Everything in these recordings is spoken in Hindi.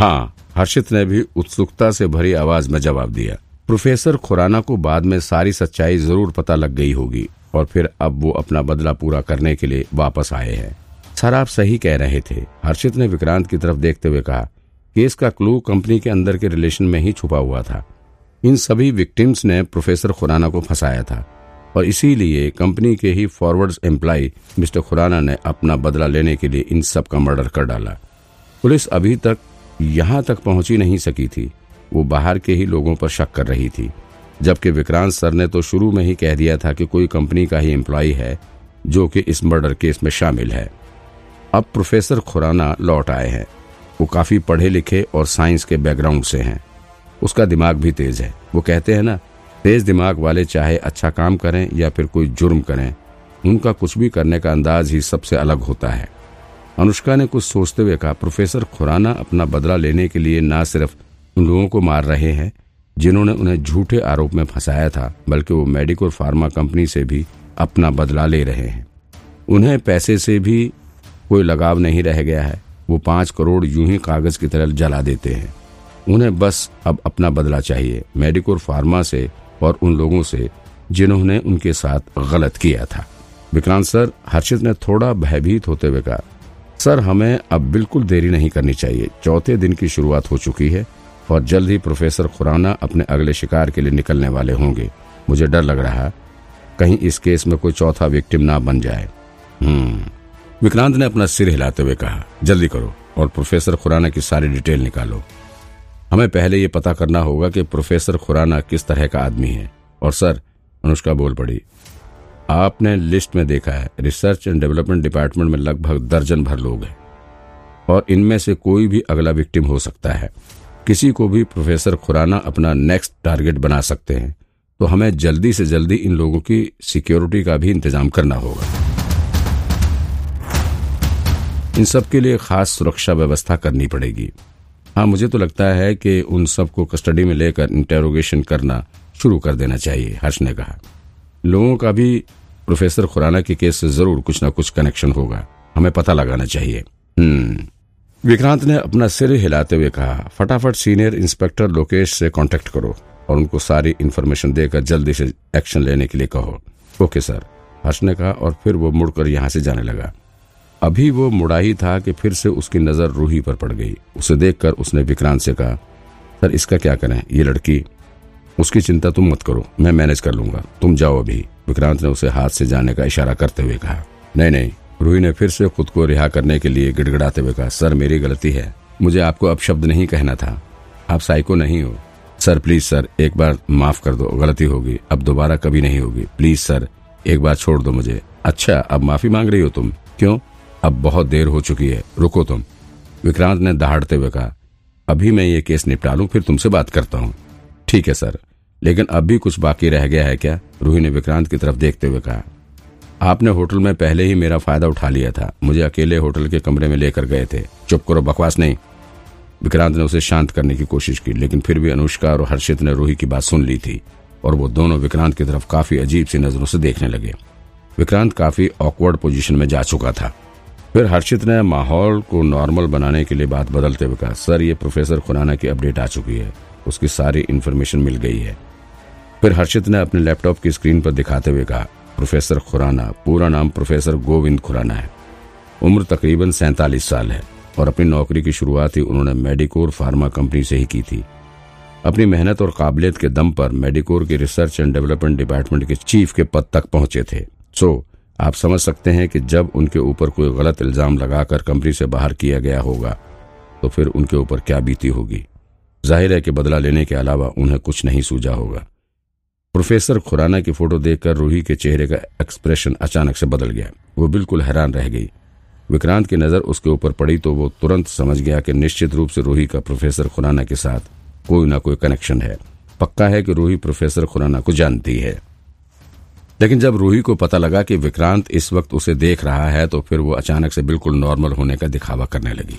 हाँ हर्षित ने भी उत्सुकता से भरी आवाज़ में जवाब दिया। प्रोफेसर खुराना को बाद में सारी सच्चाई ज़रूर पता लग गई होगी और फिर अब वो अपना बदला पूरा करने के लिए वापस आए हैं। सर, आप सही कह रहे थे। हर्षित ने विक्रांत की तरफ़ देखते हुए कहा, केस का क्लू कंपनी के अंदर के रिलेशन में ही छुपा हुआ था। इन सभी विक्टिम्स ने प्रोफेसर खुराना को फंसाया था और इसीलिए कंपनी के ही फॉरवर्ड एम्प्लॉय मिस्टर खुराना ने अपना बदला लेने के लिए इन सब का मर्डर कर डाला। पुलिस अभी तक यहाँ तक पहुँची नहीं सकी थी। वो बाहर के ही लोगों पर शक कर रही थी। जबकि विक्रांत सर ने तो शुरू में ही कह दिया था कि कोई कंपनी का ही एम्प्लॉय है, जो कि इस मर्डर केस में शामिल है। अब प्रोफेसर खुराना लौट आए हैं। वो काफ़ी पढ़े लिखे और साइंस के बैकग्राउंड से हैं। उसका दिमाग भी तेज है। वो कहते हैं ना, तेज दिमाग वाले चाहे अच्छा काम करें या फिर कोई जुर्म करें, उनका कुछ भी करने का अंदाज ही सबसे अलग होता है। अनुष्का ने कुछ सोचते हुए कहा, प्रोफेसर खुराना अपना बदला लेने के लिए न सिर्फ़ उन लोगों को मार रहे हैं, जिन्होंने उन्हें झूठे आरोप में फंसाया था, बल्कि वो मेडिकल फार्मा कंपनी से भी अपना बदला ले रहे हैं। उन्हें पैसे से भी कोई लगाव नहीं रह गया है। वो पाँच करोड़ यूँ ही कागज़ की तरह जला देते हैं। उन्हें बस अब अपना बदला चाहिए मेडिकोर फार्मा से और उन लोगों से, जिन्होंने उनके साथ गलत किया था। विक्रांत सर, हर्षित ने थोड़ा भयभीत होते हुए कहा सर, हमें अब बिल्कुल देरी नहीं करनी चाहिए। चौथे दिन की शुरुआत हो चुकी है और जल्द ही प्रोफेसर खुराना अपने अगले शिकार के लिए निकलने वाले होंगे। मुझे डर लग रहा कहीं इस केस में कोई चौथा विक्टिम ना बन जाए। हम्म। विक्रांत ने अपना सिर हिलाते हुए कहा, जल्दी करो और प्रोफेसर खुराना की सारी डिटेल निकालो। हमें पहले ये पता करना होगा कि प्रोफेसर खुराना किस तरह का आदमी है। और सर, अनुष्का बोल पड़ी आपने लिस्ट में देखा है रिसर्च एंड डेवलपमेंट डिपार्टमेंट में लगभग दर्जन भर लोग हैं। और इनमें से कोई भी अगला विक्टिम हो सकता है। किसी को भी प्रोफेसर खुराना अपना नेक्स्ट टारगेट बना सकते हैं। तो हमें जल्दी से जल्दी इन लोगों की सिक्योरिटी का भी इंतज़ाम करना होगा। इन सब के लिए खास सुरक्षा व्यवस्था करनी पड़ेगी। हाँ मुझे तो लगता है कि उन सबको कस्टडी में लेकर इंटेरोगेशन करना शुरू कर देना चाहिए, हर्ष ने कहा। लोगों का भी प्रोफेसर खुराना के केस से ज़रूर कुछ ना कुछ कनेक्शन होगा। हमें पता लगाना चाहिए। हम्म। विक्रांत ने अपना सिर हिलाते हुए कहा, फटाफट सीनियर इंस्पेक्टर लोकेश से कांटेक्ट करो और उनको सारी इन्फॉर्मेशन देकर जल्दी से एक्शन लेने के लिए कहो। ओके सर हर्ष ने कहा और फिर वो मुड़कर यहाँ से जाने लगा। अभी वो मुड़ा ही था कि फिर से उसकी नज़र रूही पर पड़ गई। उसे देखकर उसने विक्रांत से कहा, सर, इसका क्या करें? ये लड़की, उसकी चिंता तुम मत करो। मैं मैनेज कर लूँगा। तुम जाओ अभी। विक्रांत ने उसे हाथ से जाने का इशारा करते हुए कहा, नहीं नहीं, रूही ने फिर से खुद को रिहा करने के लिए गिड़गिड़ाते हुए कहा, सर, मेरी गलती है। मुझे आपको अब शब्द नहीं कहना था। आप साइको नहीं हो। सर, प्लीज़, सर, एक बार माफ़ कर दो। गलती होगी। अब दोबारा कभी नहीं होगी। प्लीज़, सर, एक बार छोड़ दो मुझे। अच्छा अब माफ़ी मांग रही हो तुम? क्यों? अब बहुत देर हो चुकी है। रुको तुम। विक्रांत ने दहाड़ते हुए कहा, अभी मैं ये केस निपटा लूँ, फिर तुमसे बात करता हूँ। ठीक है, सर। लेकिन अब भी कुछ बाकी रह गया है क्या? रूही ने विक्रांत की तरफ़ देखते हुए कहा। आपने होटल में पहले ही मेरा फ़ायदा उठा लिया था। मुझे अकेले होटल के कमरे में लेकर गए थे। चुप करो, बकवास नहीं। विक्रांत ने उसे शांत करने की कोशिश की, लेकिन फिर भी अनुष्का और हर्षित ने रूही की बात सुन ली थी और वो दोनों विक्रांत की तरफ़ काफ़ी अजीब सी नज़रों से देखने लगे। विक्रांत काफ़ी ऑकवर्ड पोजीशन में जा चुका था। फिर हर्षित ने माहौल को नॉर्मल बनाने के लिए बात बदलते हुए कहा, सर, ये प्रोफेसर खुराना की अपडेट आ चुकी है। उसकी सारी इन्फॉर्मेशन मिल गई है। फिर हर्षित ने अपने लैपटॉप की स्क्रीन पर दिखाते हुए कहा, प्रोफेसर खुराना, पूरा नाम प्रोफेसर गोविंद खुराना है। उम्र तकरीबन सैतालीस साल है और अपनी नौकरी की शुरुआत ही उन्होंने मेडिकोर फार्मा कंपनी से ही की थी। अपनी मेहनत और काबिलियत के दम पर मेडिकोर के रिसर्च एंड डेवलपमेंट डिपार्टमेंट के चीफ के पद तक पहुँचे थे। सो, आप समझ सकते हैं कि जब उनके ऊपर कोई गलत इल्ज़ाम लगाकर कंपनी से बाहर किया गया होगा तो फिर उनके ऊपर क्या बीती होगी। ज़ाहिर है कि बदला लेने के अलावा उन्हें कुछ नहीं सूझा होगा। प्रोफेसर खुराना की फ़ोटो देखकर रूही के चेहरे का एक्सप्रेशन अचानक से बदल गया। वो बिल्कुल हैरान रह गई। विक्रांत की नज़र उसके ऊपर पड़ी तो वो तुरंत समझ गया कि निश्चित रूप से रूही का प्रोफेसर खुराना के साथ कोई ना कोई कनेक्शन है। पक्का है कि रूही प्रोफेसर खुराना को जानती है। लेकिन जब रूही को पता लगा कि विक्रांत इस वक्त उसे देख रहा है तो फिर वो अचानक से बिल्कुल नॉर्मल होने का दिखावा करने लगी।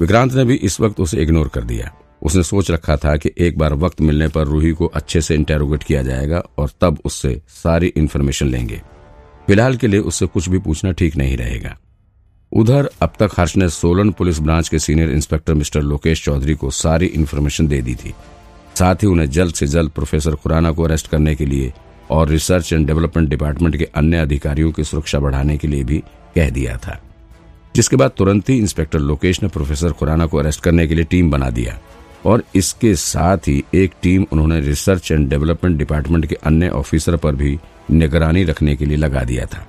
विक्रांत ने भी इस वक्त उसे इग्नोर कर दिया। उसने सोच रखा था कि एक बार वक्त मिलने पर रूही को अच्छे से इंटेरोगेट किया जाएगा और तब उससे सारी इन्फॉर्मेशन लेंगे। फ़िलहाल के लिए उससे कुछ भी पूछना ठीक नहीं रहेगा। उधर अब तक हर्ष ने सोलन पुलिस ब्रांच के senior inspector mister Lokesh Chaudhary को सारी इन्फॉर्मेशन दे दी थी। साथ ही उन्हें जल्द से जल्द प्रोफेसर खुराना को अरेस्ट करने के लिए और रिसर्च एंड डेवलपमेंट डिपार्टमेंट के अन्य अधिकारियों की सुरक्षा बढ़ाने के लिए भी कह दिया था। जिसके बाद तुरंत ही इंस्पेक्टर लोकेश ने प्रोफेसर खुराना को अरेस्ट करने के लिए टीम बना दिया। और इसके साथ ही एक टीम उन्होंने रिसर्च एंड डेवलपमेंट डिपार्टमेंट के अन्य ऑफिसर पर भी निगरानी रखने के लिए लगा दिया था।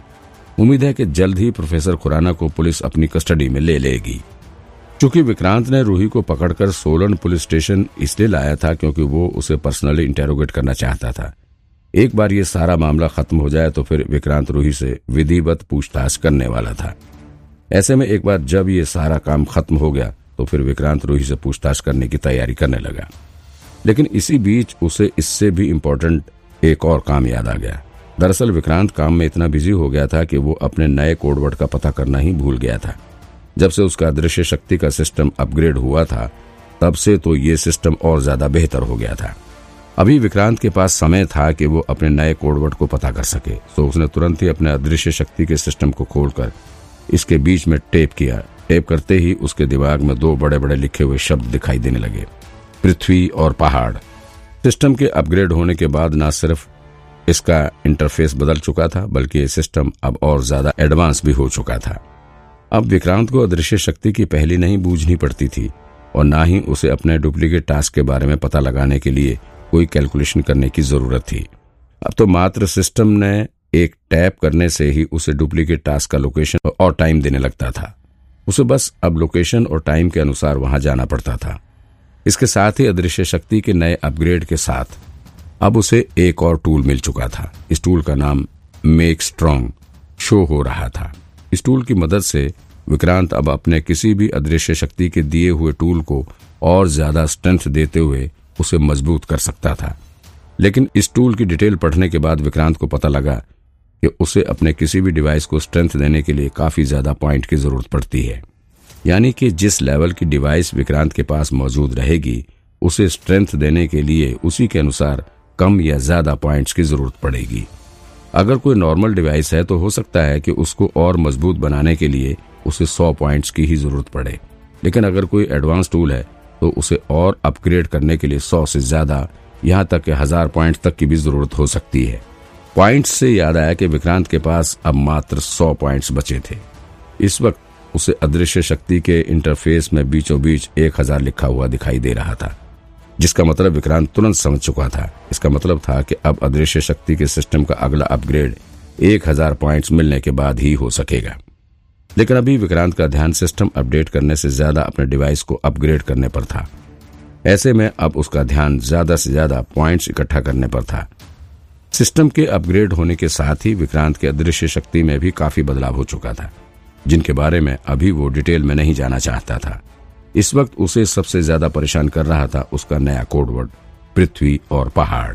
उम्मीद है कि जल्द ही प्रोफेसर खुराना को पुलिस अपनी कस्टडी में ले लेगी। चूँकि विक्रांत ने रूही को पकड़कर सोलन पुलिस स्टेशन इसलिए लाया था क्योंकि वो उसे पर्सनली इंटेरोगेट करना चाहता था। एक बार ये सारा मामला खत्म हो जाए तो फिर विक्रांत रूही से विधिवत पूछताछ करने वाला था। ऐसे में एक बार जब ये सारा काम खत्म हो गया तो फिर विक्रांत रूही से पूछताछ करने की तैयारी करने लगा। लेकिन इसी बीच उसे इससे भी इम्पोर्टेंट एक और काम याद आ गया। दरअसल विक्रांत काम में इतना बिज़ी हो गया था कि वो अपने नए कोडवर्ड का पता करना ही भूल गया था। जब से उसका दृश्य शक्ति का सिस्टम अपग्रेड हुआ था, तब से तो ये सिस्टम और ज़्यादा बेहतर हो गया था। अभी विक्रांत के पास समय था कि वो अपने नए कोडवर्ड को पता कर सके। तो उसने तुरंत ही अपने अदृश्य शक्ति के सिस्टम को खोलकर इसके बीच में टेप किया। टेप करते ही उसके दिमाग में दो बड़े बड़े लिखे हुए शब्द दिखाई देने लगे। पृथ्वी और पहाड़। सिस्टम के अपग्रेड होने के बाद न सिर्फ़ इसका इंटरफेस बदल चुका था, बल्कि सिस्टम अब और ज़्यादा एडवांस भी हो चुका था। अब विक्रांत को अदृश्य शक्ति की पहली नहीं बूझनी पड़ती थी, और ना ही उसे अपने डुप्लीकेट टास्क के बारे में पता लगाने के लिए कोई कैलकुलेशन करने की ज़रूरत थी। अब तो मात्र सिस्टम ने एक टैप करने से ही उसे डुप्लीकेट टास्क का लोकेशन और टाइम देने लगता था। उसे बस अब लोकेशन और टाइम के अनुसार वहाँ जाना पड़ता था। इसके साथ ही अदृश्य शक्ति के नए अपग्रेड के साथ अब उसे एक और टूल मिल चुका था। इस टूल का नाम मेक स्ट्रॉन्ग शो हो रहा था। इस टूल की मदद से विक्रांत अब अपने किसी भी अदृश्य शक्ति के दिए हुए टूल को और ज़्यादा स्ट्रेंथ देते हुए उसे मज़बूत कर सकता था। लेकिन इस टूल की डिटेल पढ़ने के बाद विक्रांत को पता लगा कि उसे अपने किसी भी डिवाइस को स्ट्रेंथ देने के लिए काफ़ी ज़्यादा पॉइंट की ज़रूरत पड़ती है। यानी कि जिस लेवल की डिवाइस विक्रांत के पास मौजूद रहेगी, उसे स्ट्रेंथ देने के लिए उसी के अनुसार कम या ज़्यादा पॉइंट्स की ज़रूरत पड़ेगी। अगर कोई नॉर्मल डिवाइस है तो हो सकता है कि उसको और मज़बूत बनाने के लिए उसे सौ पॉइंट्स की ही ज़रूरत पड़े। लेकिन अगर कोई एडवांस टूल है तो उसे और अपग्रेड करने के लिए सौ से ज़्यादा, यहाँ तक हज़ार पॉइंट तक की भी ज़रूरत हो सकती है। पॉइंट्स से याद आया कि विक्रांत के पास अब मात्र सौ पॉइंट्स बचे थे। इस वक्त उसे अदृश्य शक्ति के इंटरफेस में बीचों बीच एक हज़ार लिखा हुआ दिखाई दे रहा था, जिसका मतलब विक्रांत तुरंत समझ चुका था। इसका मतलब था कि अब अदृश्य शक्ति के सिस्टम का अगला अपग्रेड एक हज़ार पॉइंट मिलने के बाद ही हो सकेगा। लेकिन अभी विक्रांत का ध्यान सिस्टम अपडेट करने से ज़्यादा अपने डिवाइस को अपग्रेड करने पर था। ऐसे में अब उसका ध्यान ज़्यादा से ज़्यादा पॉइंट्स इकट्ठा करने पर था। सिस्टम के अपग्रेड होने के साथ ही विक्रांत के अदृश्य शक्ति में भी काफ़ी बदलाव हो चुका था, जिनके बारे में अभी वो डिटेल में नहीं जाना चाहता था। इस वक्त उसे सबसे ज़्यादा परेशान कर रहा था उसका नया कोडवर्ड, पृथ्वी और पहाड़।